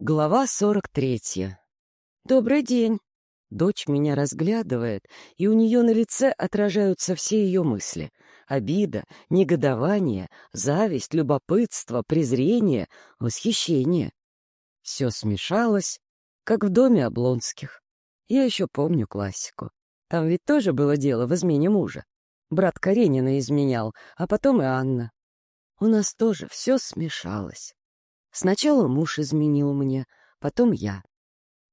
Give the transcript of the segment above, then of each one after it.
Глава сорок третья. «Добрый день!» Дочь меня разглядывает, и у нее на лице отражаются все ее мысли. Обида, негодование, зависть, любопытство, презрение, восхищение. Все смешалось, как в доме Облонских. Я еще помню классику. Там ведь тоже было дело в измене мужа. Брат Каренина изменял, а потом и Анна. У нас тоже все смешалось. Сначала муж изменил мне, потом я.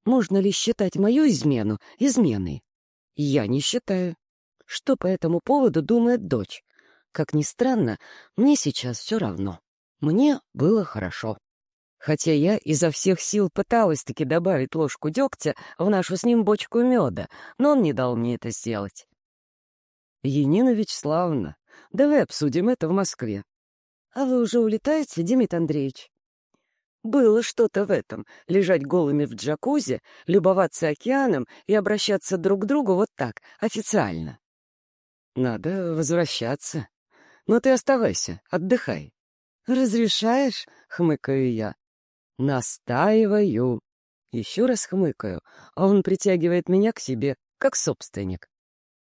Можно ли считать мою измену изменой? Я не считаю. Что по этому поводу думает дочь? Как ни странно, мне сейчас все равно. Мне было хорошо. Хотя я изо всех сил пыталась-таки добавить ложку дегтя в нашу с ним бочку меда, но он не дал мне это сделать. Енина Вячеславовна, давай обсудим это в Москве. А вы уже улетаете, Дмитрий Андреевич? Было что-то в этом — лежать голыми в джакузи, любоваться океаном и обращаться друг к другу вот так, официально. Надо возвращаться. Но ты оставайся, отдыхай. Разрешаешь? — хмыкаю я. Настаиваю. Еще раз хмыкаю, а он притягивает меня к себе, как собственник.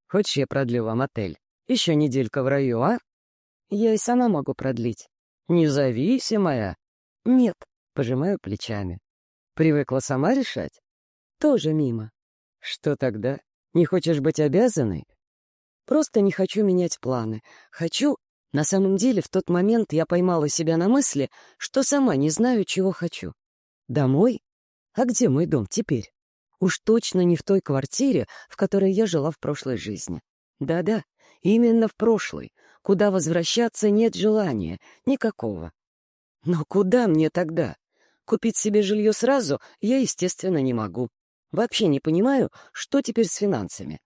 Хочешь, я продлю вам отель? Еще неделька в раю, а? Я и сама могу продлить. Независимая? Нет, Пожимаю плечами. Привыкла сама решать? Тоже мимо. Что тогда? Не хочешь быть обязанной? Просто не хочу менять планы. Хочу... На самом деле, в тот момент я поймала себя на мысли, что сама не знаю, чего хочу. Домой? А где мой дом теперь? Уж точно не в той квартире, в которой я жила в прошлой жизни. Да-да, именно в прошлой, куда возвращаться нет желания, никакого. Но куда мне тогда? Купить себе жилье сразу я, естественно, не могу. Вообще не понимаю, что теперь с финансами.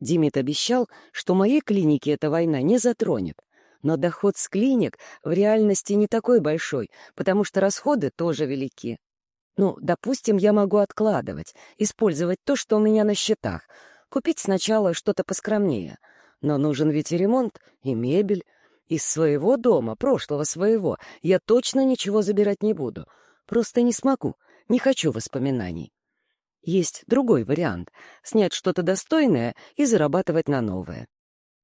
Димит обещал, что моей клинике эта война не затронет. Но доход с клиник в реальности не такой большой, потому что расходы тоже велики. Ну, допустим, я могу откладывать, использовать то, что у меня на счетах, купить сначала что-то поскромнее. Но нужен ведь и ремонт, и мебель. Из своего дома, прошлого своего, я точно ничего забирать не буду — Просто не смогу, не хочу воспоминаний. Есть другой вариант — снять что-то достойное и зарабатывать на новое.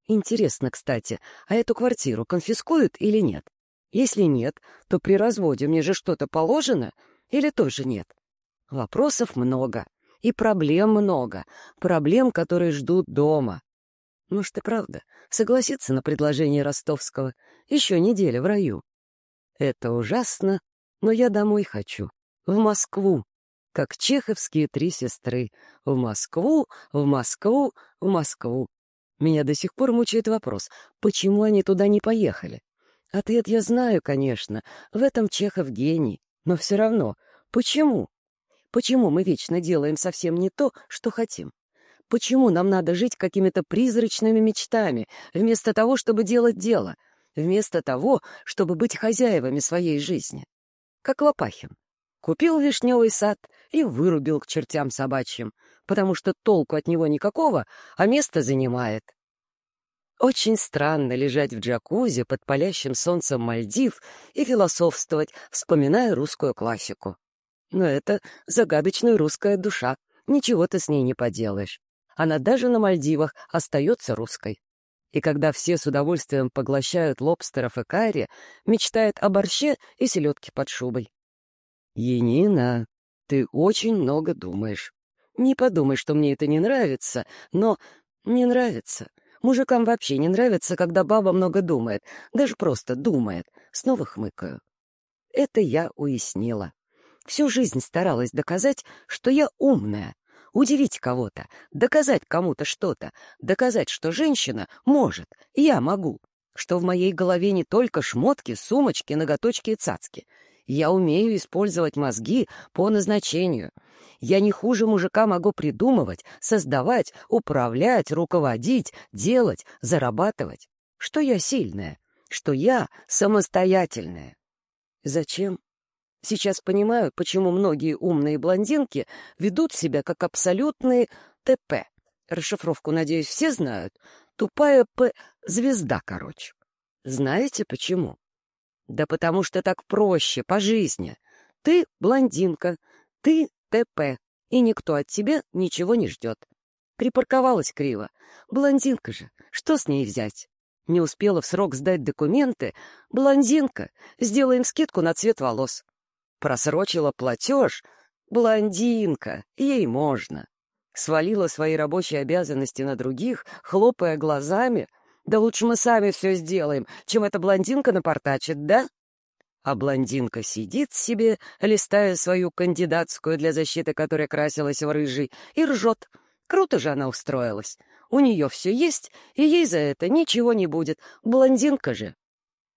Интересно, кстати, а эту квартиру конфискуют или нет? Если нет, то при разводе мне же что-то положено или тоже нет? Вопросов много. И проблем много. Проблем, которые ждут дома. Может, и правда, согласиться на предложение Ростовского. Еще неделя в раю. Это ужасно, но я домой хочу, в Москву, как чеховские три сестры. В Москву, в Москву, в Москву. Меня до сих пор мучает вопрос, почему они туда не поехали? Ответ я знаю, конечно, в этом Чехов гений, но все равно, почему? Почему мы вечно делаем совсем не то, что хотим? Почему нам надо жить какими-то призрачными мечтами, вместо того, чтобы делать дело, вместо того, чтобы быть хозяевами своей жизни? как Лопахин. Купил вишневый сад и вырубил к чертям собачьим, потому что толку от него никакого, а место занимает. Очень странно лежать в джакузи под палящим солнцем Мальдив и философствовать, вспоминая русскую классику. Но это загадочная русская душа, ничего ты с ней не поделаешь. Она даже на Мальдивах остается русской. И когда все с удовольствием поглощают лобстеров и карри, мечтает о борще и селедке под шубой. «Енина, ты очень много думаешь. Не подумай, что мне это не нравится, но не нравится. Мужикам вообще не нравится, когда баба много думает, даже просто думает. Снова хмыкаю. Это я уяснила. Всю жизнь старалась доказать, что я умная, удивить кого-то, доказать кому-то что-то, доказать, что женщина может, я могу, что в моей голове не только шмотки, сумочки, ноготочки и цацки. Я умею использовать мозги по назначению. Я не хуже мужика могу придумывать, создавать, управлять, руководить, делать, зарабатывать. Что я сильная, что я самостоятельная. Зачем? Сейчас понимаю, почему многие умные блондинки ведут себя как абсолютные ТП. Расшифровку, надеюсь, все знают. Тупая П... звезда, короче. Знаете почему? Да потому что так проще, по жизни. Ты блондинка, ты ТП, и никто от тебя ничего не ждет. Припарковалась криво. Блондинка же, что с ней взять? Не успела в срок сдать документы. Блондинка, сделаем скидку на цвет волос. Просрочила платеж. Блондинка, ей можно. Свалила свои рабочие обязанности на других, хлопая глазами. Да лучше мы сами все сделаем, чем эта блондинка напортачит, да? А блондинка сидит себе, листая свою кандидатскую для защиты, которая красилась в рыжий, и ржет. Круто же она устроилась. У нее все есть, и ей за это ничего не будет. Блондинка же.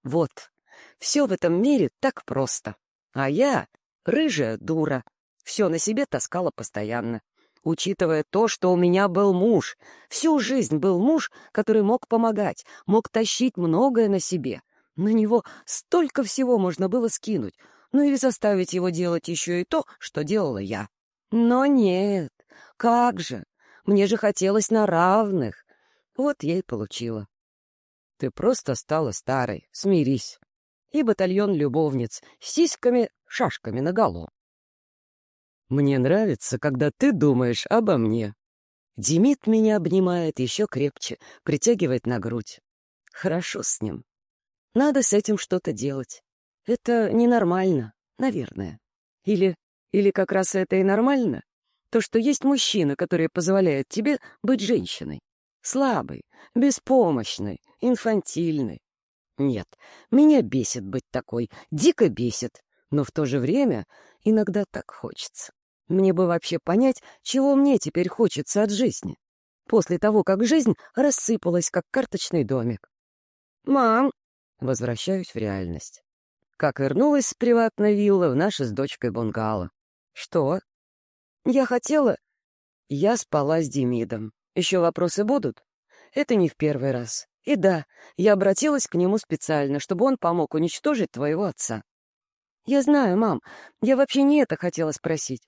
Вот, все в этом мире так просто. А я — рыжая дура. Все на себе таскала постоянно. Учитывая то, что у меня был муж. Всю жизнь был муж, который мог помогать, мог тащить многое на себе. На него столько всего можно было скинуть, ну или заставить его делать еще и то, что делала я. Но нет, как же, мне же хотелось на равных. Вот я и получила. Ты просто стала старой, смирись. И батальон любовниц с сиськами, шашками наголо. Мне нравится, когда ты думаешь обо мне. Демид меня обнимает еще крепче, притягивает на грудь. Хорошо с ним. Надо с этим что-то делать. Это ненормально, наверное. Или, или как раз это и нормально? То, что есть мужчина, который позволяет тебе быть женщиной. Слабой, беспомощной, инфантильной. Нет, меня бесит быть такой, дико бесит. Но в то же время иногда так хочется. Мне бы вообще понять, чего мне теперь хочется от жизни. После того, как жизнь рассыпалась, как карточный домик. «Мам!» Возвращаюсь в реальность. Как вернулась с приватной виллы в наши с дочкой бунгало. «Что?» Я хотела... Я спала с Демидом. Еще вопросы будут? Это не в первый раз. И да, я обратилась к нему специально, чтобы он помог уничтожить твоего отца. Я знаю, мам, я вообще не это хотела спросить.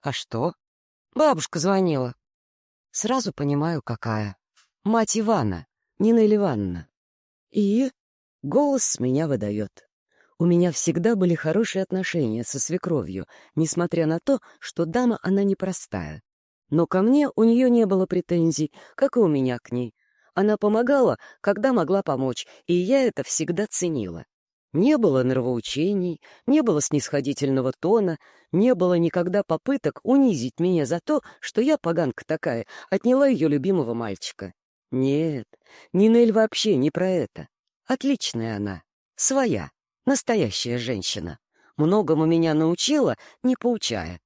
А что? Бабушка звонила. Сразу понимаю, какая. Мать Ивана, Нина Ивановна. И голос меня выдает. У меня всегда были хорошие отношения со свекровью, несмотря на то, что дама она непростая. Но ко мне у нее не было претензий, как и у меня к ней. Она помогала, когда могла помочь, и я это всегда ценила. Не было нравоучений, не было снисходительного тона, не было никогда попыток унизить меня за то, что я, поганка такая, отняла ее любимого мальчика. Нет, Нинель вообще не про это. Отличная она, своя. Настоящая женщина. Многому меня научила, не поучая.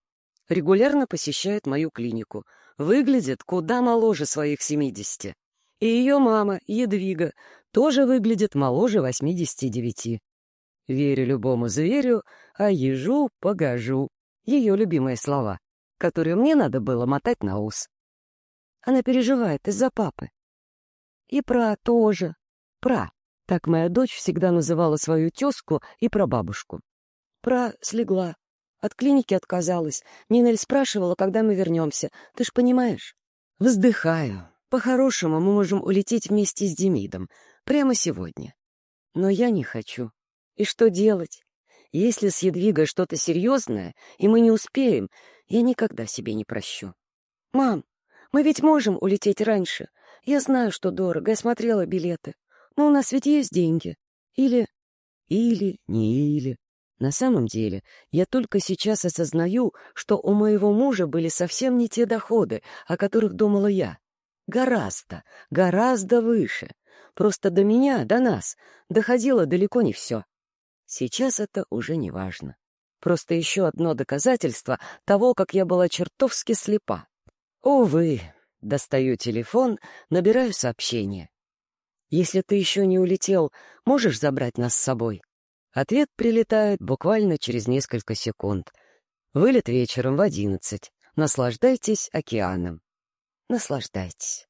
Регулярно посещает мою клинику. Выглядит куда моложе своих семидесяти. И ее мама, Едвига, тоже выглядит моложе восьмидесяти девяти. Верю любому зверю, а ежу погожу. Ее любимые слова, которые мне надо было мотать на ус. Она переживает из-за папы. И про тоже. Про. Так моя дочь всегда называла свою тезку и прабабушку. Про слегла. От клиники отказалась. Нинель спрашивала, когда мы вернемся. Ты ж понимаешь? Вздыхаю. По-хорошему мы можем улететь вместе с Демидом. Прямо сегодня. Но я не хочу. И что делать? Если с Едвигой что-то серьезное, и мы не успеем, я никогда себе не прощу. Мам, мы ведь можем улететь раньше. Я знаю, что дорого, я смотрела билеты. Но у нас ведь есть деньги. Или... Или, не или. На самом деле, я только сейчас осознаю, что у моего мужа были совсем не те доходы, о которых думала я. Гораздо, гораздо выше. Просто до меня, до нас, доходило далеко не все. Сейчас это уже не важно. Просто еще одно доказательство того, как я была чертовски слепа. Увы, достаю телефон, набираю сообщение. Если ты еще не улетел, можешь забрать нас с собой?» Ответ прилетает буквально через несколько секунд. Вылет вечером в одиннадцать. Наслаждайтесь океаном. Наслаждайтесь.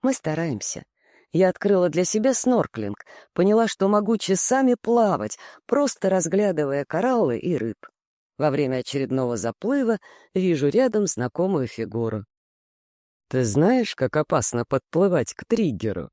Мы стараемся. Я открыла для себя снорклинг, поняла, что могу часами плавать, просто разглядывая кораллы и рыб. Во время очередного заплыва вижу рядом знакомую фигуру. «Ты знаешь, как опасно подплывать к триггеру?»